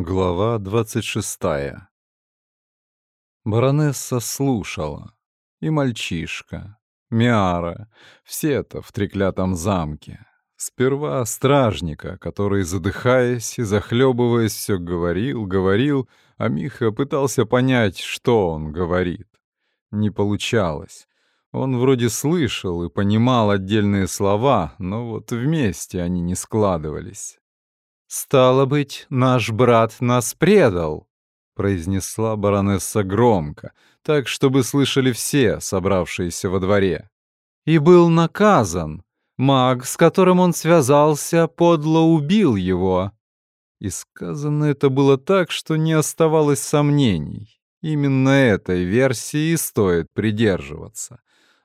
Глава 26 Баронесса слушала. И мальчишка, Миара, все-то в треклятом замке. Сперва стражника, который, задыхаясь и захлебываясь, все говорил, говорил, а Миха пытался понять, что он говорит. Не получалось. Он вроде слышал и понимал отдельные слова, но вот вместе они не складывались. «Стало быть, наш брат нас предал», — произнесла баронесса громко, так, чтобы слышали все, собравшиеся во дворе. «И был наказан. Маг, с которым он связался, подло убил его». И сказано это было так, что не оставалось сомнений. Именно этой версии стоит придерживаться.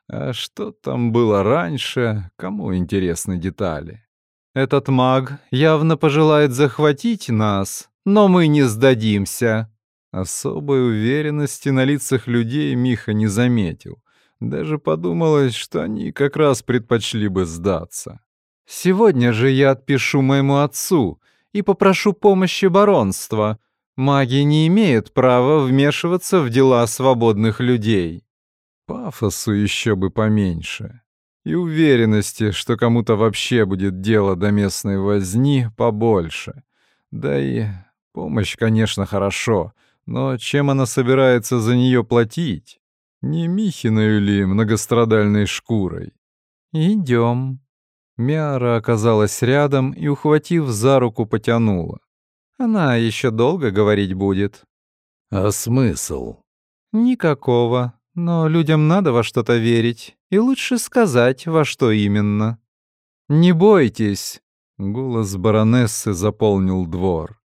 А что там было раньше, кому интересны детали? Этот маг явно пожелает захватить нас, но мы не сдадимся». Особой уверенности на лицах людей Миха не заметил. Даже подумалось, что они как раз предпочли бы сдаться. «Сегодня же я отпишу моему отцу и попрошу помощи баронства. Маги не имеют права вмешиваться в дела свободных людей». Пафосу еще бы поменьше и уверенности, что кому-то вообще будет дело до местной возни, побольше. Да и помощь, конечно, хорошо, но чем она собирается за нее платить? Не Михиной ли многострадальной шкурой? Идем. Мяра оказалась рядом и, ухватив за руку, потянула. Она еще долго говорить будет. А смысл? Никакого. Но людям надо во что-то верить, и лучше сказать, во что именно. «Не бойтесь», — голос баронессы заполнил двор.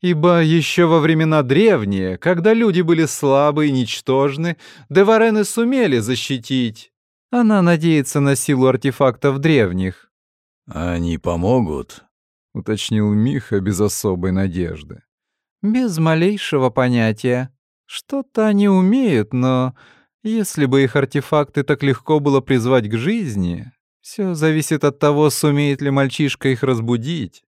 «Ибо еще во времена древние, когда люди были слабы и ничтожны, деварены сумели защитить. Она надеется на силу артефактов древних». «Они помогут?» — уточнил Миха без особой надежды. «Без малейшего понятия. Что-то они умеют, но если бы их артефакты так легко было призвать к жизни, все зависит от того, сумеет ли мальчишка их разбудить.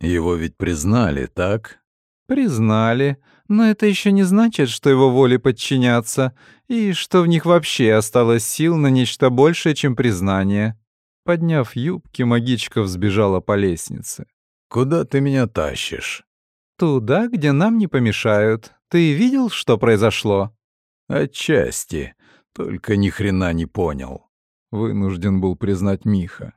Его ведь признали, так? Признали, но это еще не значит, что его воле подчиняться, и что в них вообще осталось сил на нечто большее, чем признание. Подняв юбки, магичка взбежала по лестнице. «Куда ты меня тащишь?» «Туда, где нам не помешают. Ты видел, что произошло?» Отчасти, только ни хрена не понял. Вынужден был признать Миха.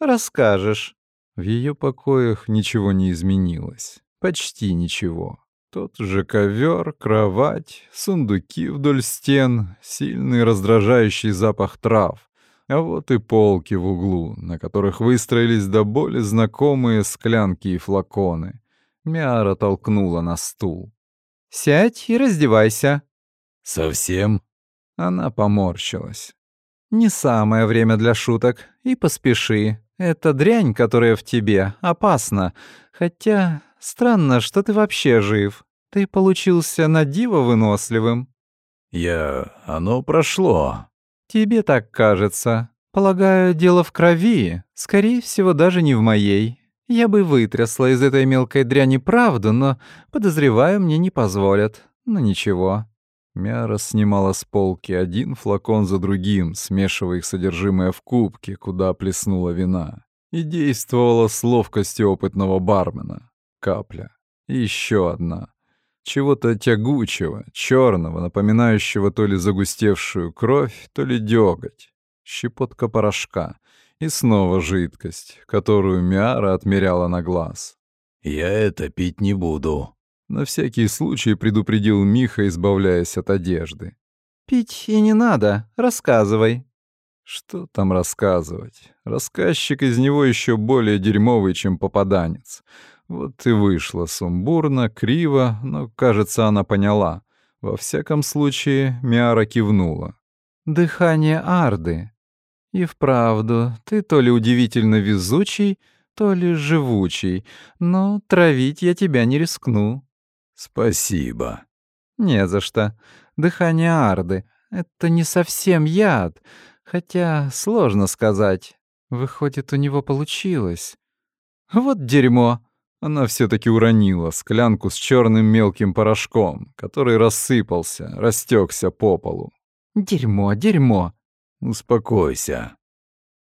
Расскажешь. В ее покоях ничего не изменилось. Почти ничего. Тот же ковер, кровать, сундуки вдоль стен, сильный раздражающий запах трав. А вот и полки в углу, на которых выстроились до боли знакомые склянки и флаконы. Мяра толкнула на стул. «Сядь и раздевайся», «Совсем?» Она поморщилась. «Не самое время для шуток. И поспеши. Эта дрянь, которая в тебе, опасна. Хотя странно, что ты вообще жив. Ты получился на диво выносливым». «Я... оно прошло». «Тебе так кажется. Полагаю, дело в крови. Скорее всего, даже не в моей. Я бы вытрясла из этой мелкой дряни правду, но, подозреваю, мне не позволят. Но ничего, Мяра снимала с полки один флакон за другим, смешивая их содержимое в кубке, куда плеснула вина. И действовала с ловкостью опытного бармена. Капля. И еще одна. Чего-то тягучего, черного, напоминающего то ли загустевшую кровь, то ли деготь. Щепотка порошка. И снова жидкость, которую Миара отмеряла на глаз. «Я это пить не буду», на всякий случай предупредил Миха, избавляясь от одежды. «Пить и не надо, рассказывай». Что там рассказывать? Рассказчик из него еще более дерьмовый, чем попаданец. Вот и вышло сумбурно, криво, но, кажется, она поняла. Во всяком случае, Миара кивнула. «Дыхание Арды. И вправду, ты то ли удивительно везучий, то ли живучий, но травить я тебя не рискну. «Спасибо». «Не за что. Дыхание Арды — это не совсем яд, хотя сложно сказать. Выходит, у него получилось. Вот дерьмо. Она все таки уронила склянку с черным мелким порошком, который рассыпался, растекся по полу. «Дерьмо, дерьмо!» «Успокойся».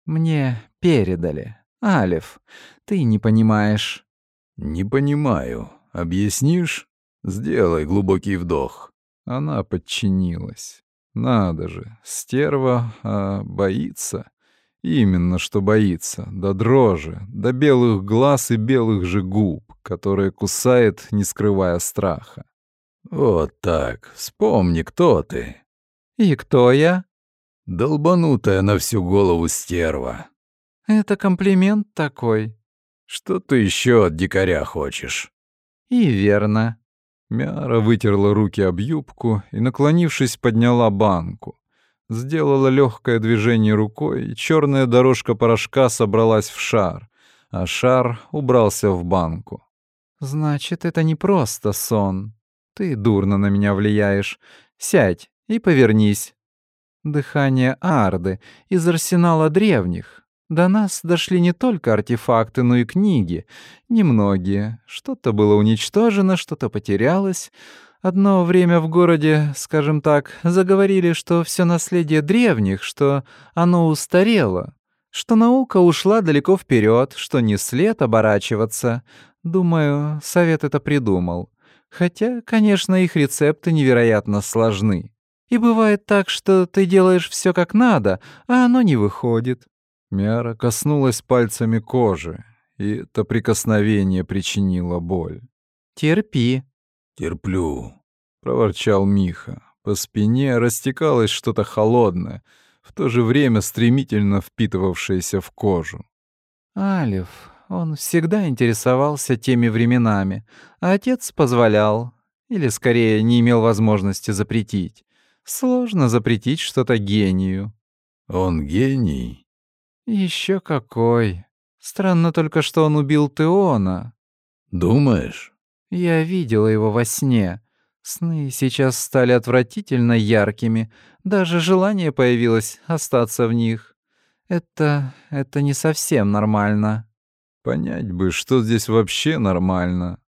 «Мне передали. Алиф, ты не понимаешь». «Не понимаю. Объяснишь? Сделай глубокий вдох». Она подчинилась. Надо же, стерва, а боится. Именно что боится, до дрожи, до белых глаз и белых же губ, которые кусает, не скрывая страха. «Вот так, вспомни, кто ты». «И кто я?» «Долбанутая на всю голову стерва». «Это комплимент такой». «Что ты еще от дикаря хочешь?» «И верно». Мяра вытерла руки об юбку и, наклонившись, подняла банку сделала легкое движение рукой, и черная дорожка порошка собралась в шар, а шар убрался в банку. «Значит, это не просто сон. Ты дурно на меня влияешь. Сядь и повернись. Дыхание Арды из арсенала древних. До нас дошли не только артефакты, но и книги. Немногие. Что-то было уничтожено, что-то потерялось. Одно время в городе, скажем так, заговорили, что все наследие древних, что оно устарело, что наука ушла далеко вперед, что не след оборачиваться. Думаю, совет это придумал. Хотя, конечно, их рецепты невероятно сложны. И бывает так, что ты делаешь все как надо, а оно не выходит. Мяра коснулась пальцами кожи, и это прикосновение причинило боль. «Терпи», «Терплю», — проворчал Миха. По спине растекалось что-то холодное, в то же время стремительно впитывавшееся в кожу. «Алиф, он всегда интересовался теми временами, а отец позволял, или скорее не имел возможности запретить. Сложно запретить что-то гению». «Он гений?» Еще какой. Странно только, что он убил Теона». «Думаешь?» Я видела его во сне. Сны сейчас стали отвратительно яркими. Даже желание появилось остаться в них. Это... это не совсем нормально. Понять бы, что здесь вообще нормально.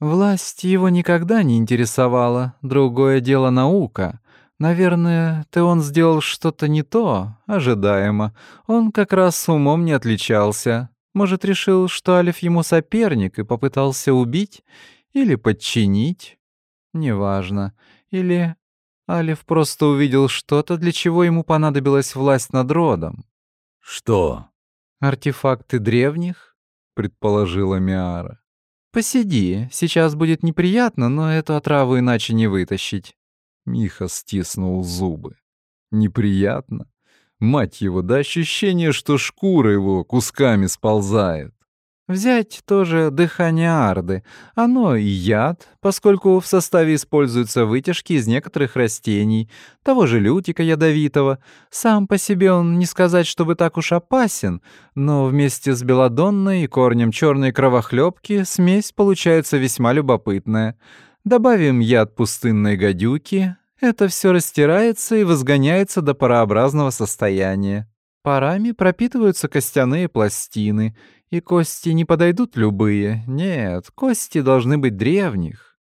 Власть его никогда не интересовала. Другое дело наука. Наверное, ты он сделал что-то не то, ожидаемо. Он как раз умом не отличался. Может, решил, что Алиф ему соперник и попытался убить? Или подчинить? Неважно. Или Алиф просто увидел что-то, для чего ему понадобилась власть над родом. «Что?» «Артефакты древних?» — предположила Миара. «Посиди, сейчас будет неприятно, но эту отраву иначе не вытащить». Миха стиснул зубы. «Неприятно? Мать его, да ощущение, что шкура его кусками сползает. Взять тоже дыхание арды. Оно и яд, поскольку в составе используются вытяжки из некоторых растений, того же лютика ядовитого. Сам по себе он не сказать, чтобы так уж опасен, но вместе с белодонной и корнем черной кровохлебки смесь получается весьма любопытная. Добавим яд пустынной гадюки, это все растирается и возгоняется до парообразного состояния. Парами пропитываются костяные пластины — и кости не подойдут любые. Нет, кости должны быть древних.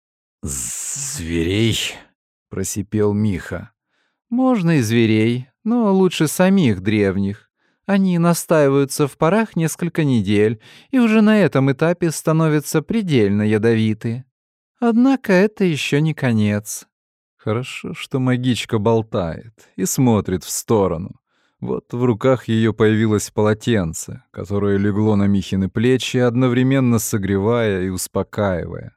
«Зверей?» — просипел Миха. «Можно и зверей, но лучше самих древних. Они настаиваются в парах несколько недель и уже на этом этапе становятся предельно ядовиты. Однако это еще не конец». Хорошо, что магичка болтает и смотрит в сторону. Вот в руках ее появилось полотенце, которое легло на Михины плечи, одновременно согревая и успокаивая.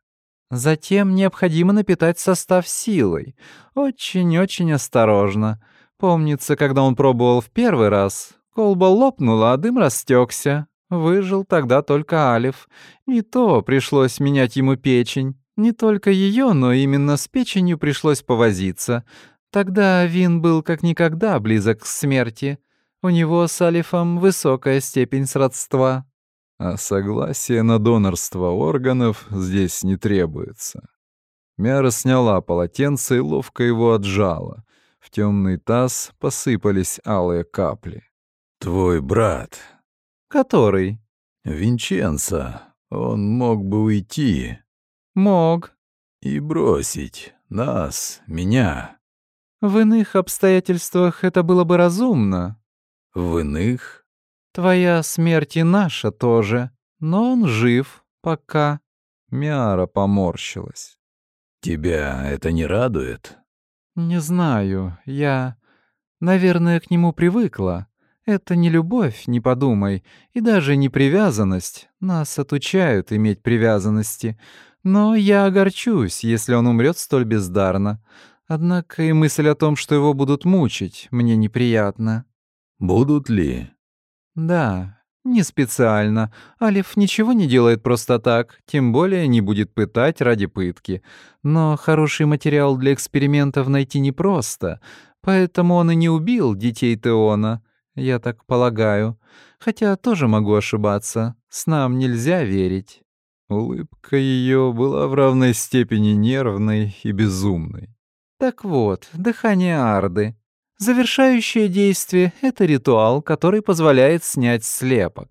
Затем необходимо напитать состав силой. Очень-очень осторожно. Помнится, когда он пробовал в первый раз, колба лопнула, а дым растекся. Выжил тогда только Алиф. Не то пришлось менять ему печень. Не только ее, но именно с печенью пришлось повозиться. Тогда Вин был как никогда близок к смерти. У него с Алифом высокая степень сродства. А согласие на донорство органов здесь не требуется. Мяра сняла полотенце и ловко его отжала. В темный таз посыпались алые капли. «Твой брат». «Который?» «Винченцо. Он мог бы уйти. Мог. И бросить нас, меня. В иных обстоятельствах это было бы разумно. В иных? Твоя смерть и наша тоже. Но он жив пока. Миара поморщилась. Тебя это не радует? Не знаю. Я, наверное, к нему привыкла. Это не любовь, не подумай, и даже не привязанность. Нас отучают иметь привязанности. Но я огорчусь, если он умрет столь бездарно. Однако и мысль о том, что его будут мучить, мне неприятна. Будут ли? Да, не специально. Алиф ничего не делает просто так, тем более не будет пытать ради пытки. Но хороший материал для экспериментов найти непросто, поэтому он и не убил детей Теона, я так полагаю. Хотя тоже могу ошибаться, с нам нельзя верить. Улыбка ее была в равной степени нервной и безумной. Так вот, дыхание Арды. Завершающее действие — это ритуал, который позволяет снять слепок.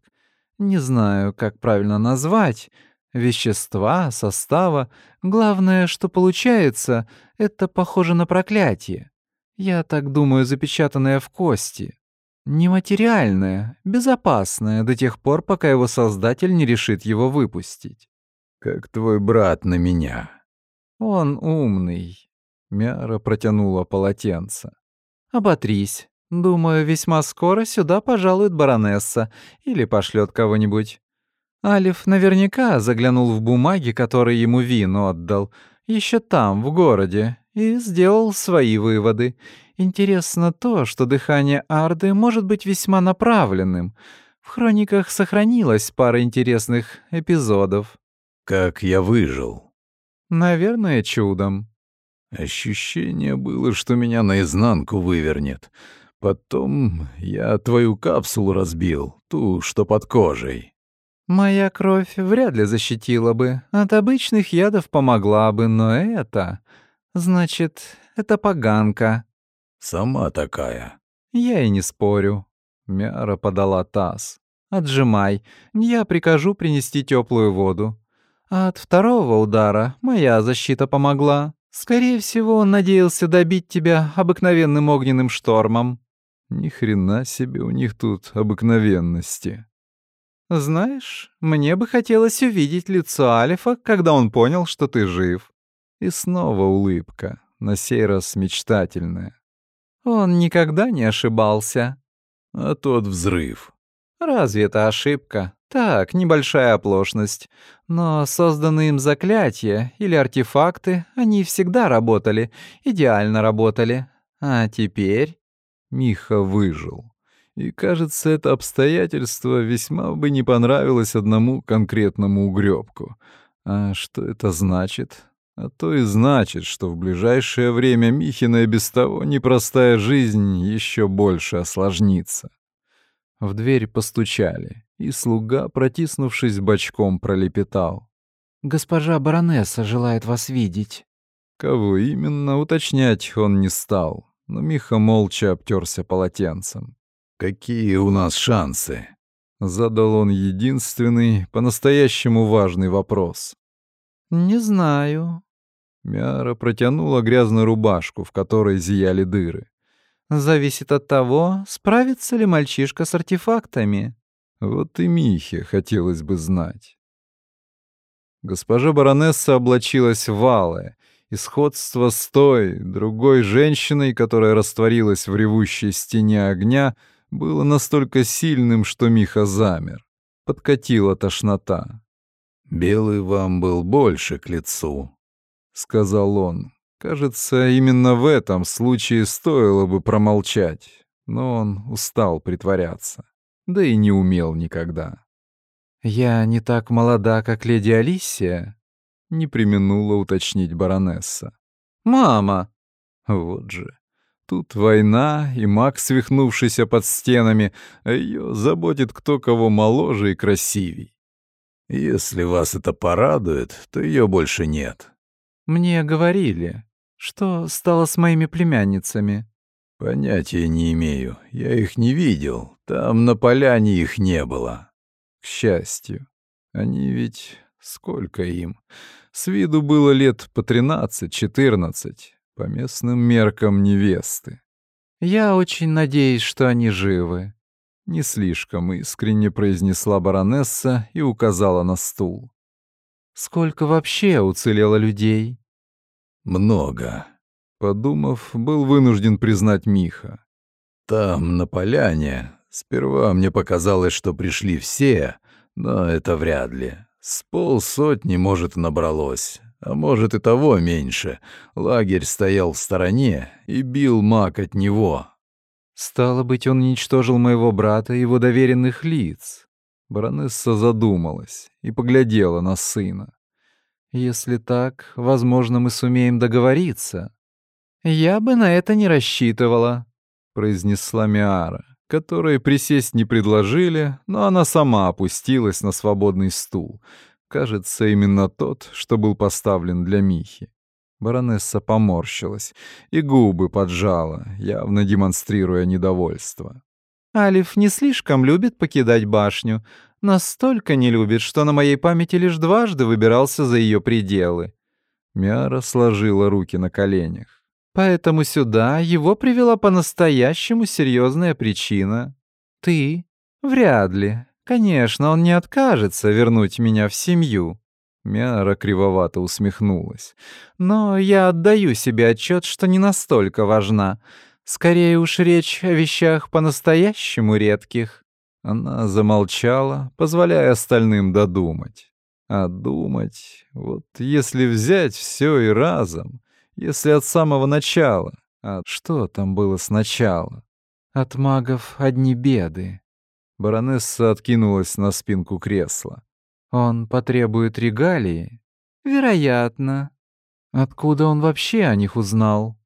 Не знаю, как правильно назвать. Вещества, состава. Главное, что получается, это похоже на проклятие. Я так думаю, запечатанное в кости. Нематериальное, безопасное до тех пор, пока его создатель не решит его выпустить. Как твой брат на меня. Он умный. Мяра протянула полотенце. Оботрись. Думаю, весьма скоро сюда пожалует баронесса или пошлет кого-нибудь. Алиф наверняка заглянул в бумаги, которые ему Вин отдал, еще там, в городе, и сделал свои выводы. Интересно то, что дыхание Арды может быть весьма направленным. В хрониках сохранилась пара интересных эпизодов. Как я выжил? Наверное, чудом. Ощущение было, что меня наизнанку вывернет. Потом я твою капсулу разбил, ту, что под кожей. Моя кровь вряд ли защитила бы. От обычных ядов помогла бы, но это... Значит, это поганка. Сама такая. Я и не спорю. Мяра подала таз. Отжимай. Я прикажу принести теплую воду. А от второго удара моя защита помогла. Скорее всего, он надеялся добить тебя обыкновенным огненным штормом. Ни хрена себе у них тут обыкновенности. Знаешь, мне бы хотелось увидеть лицо Алифа, когда он понял, что ты жив. И снова улыбка, на сей раз мечтательная. Он никогда не ошибался. А тот взрыв. Разве это ошибка? Так, небольшая оплошность. Но созданные им заклятия или артефакты, они всегда работали, идеально работали. А теперь... Миха выжил. И, кажется, это обстоятельство весьма бы не понравилось одному конкретному угрёбку. А что это значит? А то и значит, что в ближайшее время Михина и без того непростая жизнь еще больше осложнится. В дверь постучали, и слуга, протиснувшись бочком, пролепетал. «Госпожа баронесса желает вас видеть». Кого именно, уточнять он не стал, но Миха молча обтерся полотенцем. «Какие у нас шансы?» Задал он единственный, по-настоящему важный вопрос. «Не знаю». Мяра протянула грязную рубашку, в которой зияли дыры. Зависит от того, справится ли мальчишка с артефактами. Вот и Михе хотелось бы знать. Госпожа баронесса облачилась в алое, и сходство с той, другой женщиной, которая растворилась в ревущей стене огня, было настолько сильным, что Миха замер. Подкатила тошнота. «Белый вам был больше к лицу», — сказал он. Кажется, именно в этом случае стоило бы промолчать, но он устал притворяться, да и не умел никогда. «Я не так молода, как леди Алисия», — не применула уточнить баронесса. «Мама!» Вот же. Тут война, и маг, свихнувшийся под стенами, а ее заботит кто кого моложе и красивей. Если вас это порадует, то ее больше нет. Мне говорили. Что стало с моими племянницами? Понятия не имею. Я их не видел. Там на поляне их не было. К счастью. Они ведь... Сколько им? С виду было лет по тринадцать-четырнадцать, по местным меркам невесты. «Я очень надеюсь, что они живы», — не слишком искренне произнесла баронесса и указала на стул. «Сколько вообще уцелело людей?» «Много», — подумав, был вынужден признать Миха. «Там, на поляне, сперва мне показалось, что пришли все, но это вряд ли. С полсотни, может, набралось, а может и того меньше. Лагерь стоял в стороне и бил маг от него. Стало быть, он уничтожил моего брата и его доверенных лиц. Баронесса задумалась и поглядела на сына. Если так, возможно, мы сумеем договориться. Я бы на это не рассчитывала, произнесла Миара которой присесть не предложили, но она сама опустилась на свободный стул. Кажется, именно тот, что был поставлен для Михи. Баронесса поморщилась и губы поджала, явно демонстрируя недовольство. «Алиф не слишком любит покидать башню. Настолько не любит, что на моей памяти лишь дважды выбирался за ее пределы». Мяра сложила руки на коленях. Поэтому сюда его привела по-настоящему серьезная причина. Ты? Вряд ли. Конечно, он не откажется вернуть меня в семью. Мяра кривовато усмехнулась. Но я отдаю себе отчет, что не настолько важна. Скорее уж речь о вещах по-настоящему редких. Она замолчала, позволяя остальным додумать. А думать, вот если взять все и разом, если от самого начала. А что там было сначала? От магов одни беды. Баронесса откинулась на спинку кресла. Он потребует регалии? Вероятно. Откуда он вообще о них узнал?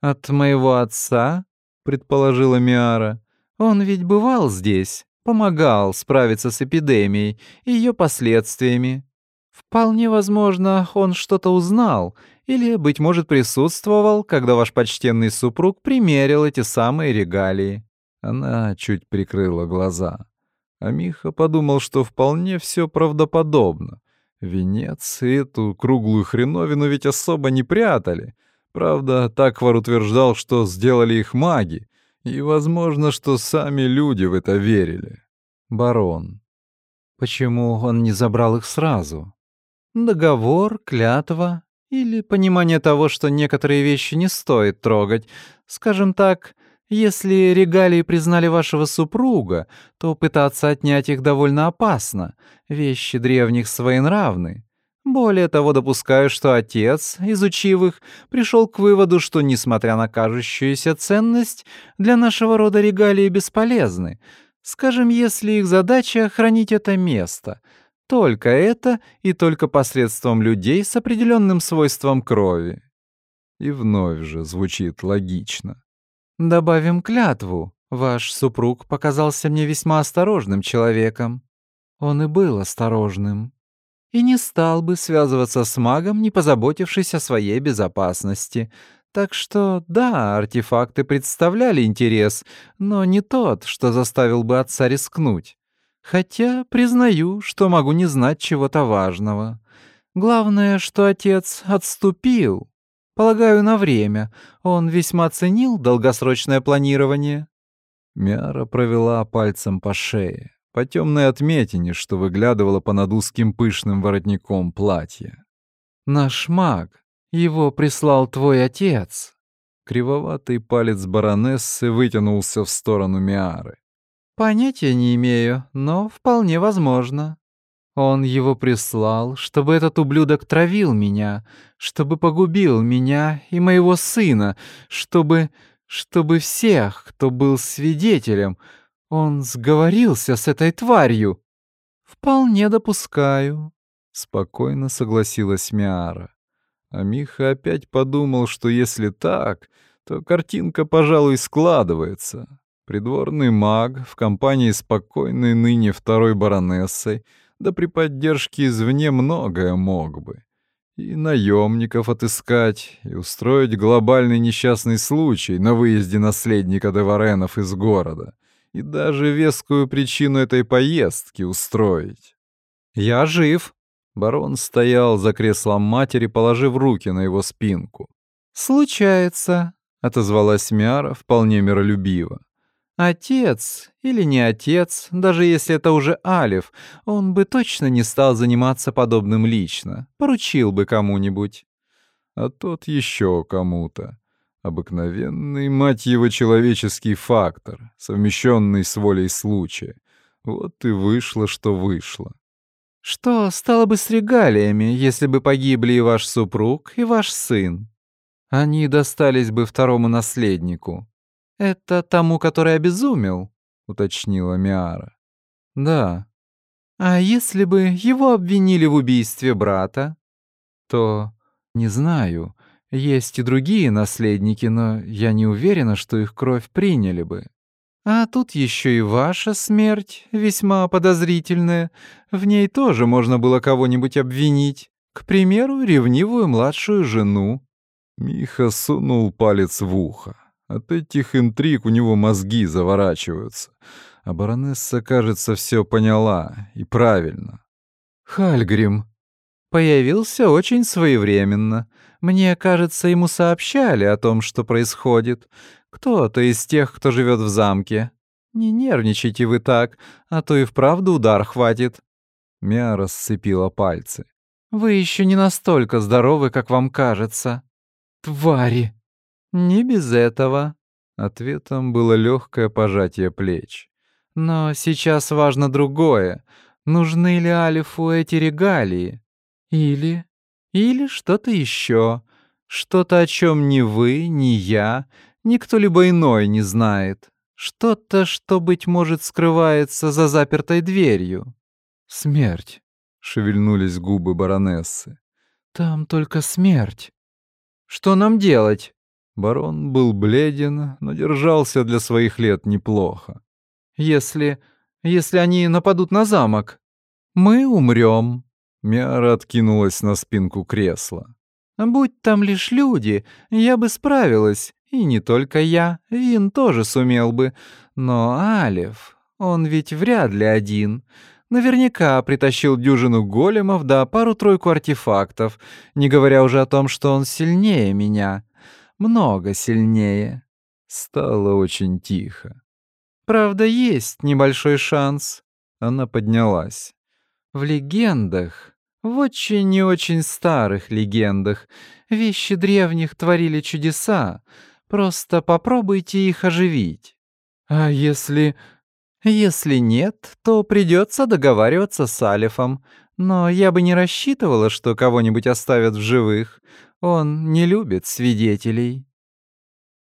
От моего отца, предположила Миара. Он ведь бывал здесь, помогал справиться с эпидемией и ее последствиями. Вполне возможно, он что-то узнал или, быть может, присутствовал, когда ваш почтенный супруг примерил эти самые регалии. Она чуть прикрыла глаза. А Миха подумал, что вполне все правдоподобно. Венец и эту круглую хреновину ведь особо не прятали. Правда, Таквар утверждал, что сделали их маги, и, возможно, что сами люди в это верили. Барон. Почему он не забрал их сразу? Договор, клятва, или понимание того, что некоторые вещи не стоит трогать. Скажем так, если регалии признали вашего супруга, то пытаться отнять их довольно опасно. Вещи древних своенравны. Более того, допускаю, что отец, изучив их, пришел к выводу, что, несмотря на кажущуюся ценность, для нашего рода регалии бесполезны. Скажем, если их задача — хранить это место — только это и только посредством людей с определенным свойством крови. И вновь же звучит логично. Добавим клятву. Ваш супруг показался мне весьма осторожным человеком. Он и был осторожным. И не стал бы связываться с магом, не позаботившись о своей безопасности. Так что, да, артефакты представляли интерес, но не тот, что заставил бы отца рискнуть. Хотя признаю, что могу не знать чего-то важного. Главное, что отец отступил. Полагаю, на время. Он весьма ценил долгосрочное планирование. Мяра провела пальцем по шее, по темной отметине, что выглядывала по над узким пышным воротником платья. «Наш маг. Его прислал твой отец». Кривоватый палец баронессы вытянулся в сторону Миары. Понятия не имею, но вполне возможно. Он его прислал, чтобы этот ублюдок травил меня, чтобы погубил меня и моего сына, чтобы... чтобы всех, кто был свидетелем. Он сговорился с этой тварью. Вполне допускаю. Спокойно согласилась Миара. А Миха опять подумал, что если так, то картинка, пожалуй, складывается. Придворный маг в компании спокойной ныне второй баронессы, да при поддержке извне многое мог бы. И наемников отыскать, и устроить глобальный несчастный случай на выезде наследника Деваренов из города, и даже вескую причину этой поездки устроить. «Я жив!» Барон стоял за креслом матери, положив руки на его спинку. «Случается», — отозвалась Мяра вполне миролюбиво. «Отец или не отец, даже если это уже Алиф, он бы точно не стал заниматься подобным лично, поручил бы кому-нибудь». А тот еще кому-то. Обыкновенный, мать его, человеческий фактор, совмещенный с волей случая. Вот и вышло, что вышло. Что стало бы с регалиями, если бы погибли и ваш супруг, и ваш сын? Они достались бы второму наследнику. Это тому, который обезумел, уточнила Миара. Да. А если бы его обвинили в убийстве брата, то не знаю. Есть и другие наследники, но я не уверена, что их кровь приняли бы. А тут еще и ваша смерть, весьма подозрительная. В ней тоже можно было кого-нибудь обвинить. К примеру, ревнивую младшую жену. Миха сунул палец в ухо. От этих интриг у него мозги заворачиваются. А баронесса, кажется, все поняла. И правильно. Хальгрим. Появился очень своевременно. Мне кажется, ему сообщали о том, что происходит. Кто-то из тех, кто живет в замке. Не нервничайте вы так, а то и вправду удар хватит. Мя сцепила пальцы. Вы еще не настолько здоровы, как вам кажется. Твари. Не без этого. Ответом было легкое пожатие плеч. Но сейчас важно другое. Нужны ли Алифу эти регалии? Или... Или что-то еще. Что-то, о чем ни вы, ни я, никто либо иной не знает. Что-то, что, быть может, скрывается за запертой дверью. Смерть. Шевельнулись губы баронессы. Там только смерть. Что нам делать? Барон был бледен, но держался для своих лет неплохо. Если... если они нападут на замок, мы умрем. Мяра откинулась на спинку кресла. «Будь там лишь люди, я бы справилась. И не только я, Вин тоже сумел бы. Но Алев, он ведь вряд ли один. Наверняка притащил дюжину големов да пару-тройку артефактов, не говоря уже о том, что он сильнее меня. Много сильнее». Стало очень тихо. «Правда, есть небольшой шанс». Она поднялась. В легендах, в очень и очень старых легендах, вещи древних творили чудеса. Просто попробуйте их оживить. А если... Если нет, то придется договариваться с Алифом. Но я бы не рассчитывала, что кого-нибудь оставят в живых. Он не любит свидетелей.